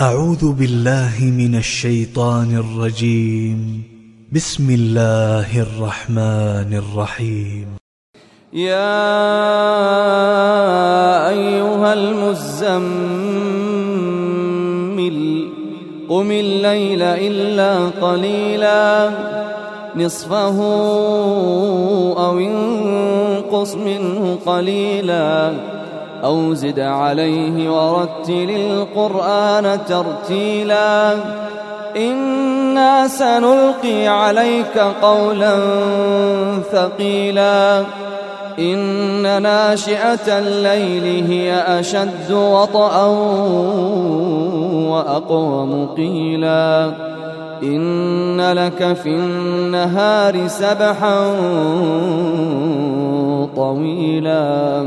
أعوذ بالله من الشيطان الرجيم. بسم الله الرحمن الرحيم. يا أيها المزمل قم الليل إلا قليلا نصفه أو انقص منه قليلا. أو زد عليه ورتل القرآن ترتيلا. إنا سنلقي عليك قولا ثقيلا. إن ناشئة الليل هي أشد وطأ وأقوم قيلا. إن لك في النهار سبحا طويلا.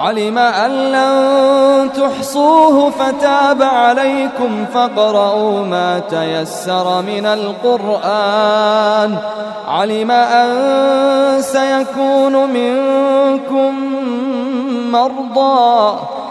علم أن لن تحصوه فتاب عليكم فاقرؤوا ما تيسر من القرآن علم أن سيكون منكم مرضى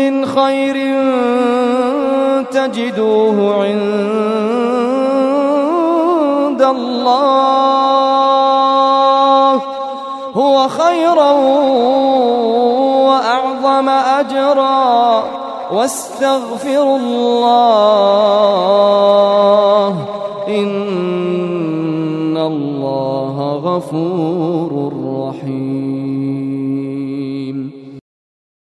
من خير تجدوه عند الله. هو خيرا وأعظم أجرا. واستغفروا الله. إن الله غفور رحيم.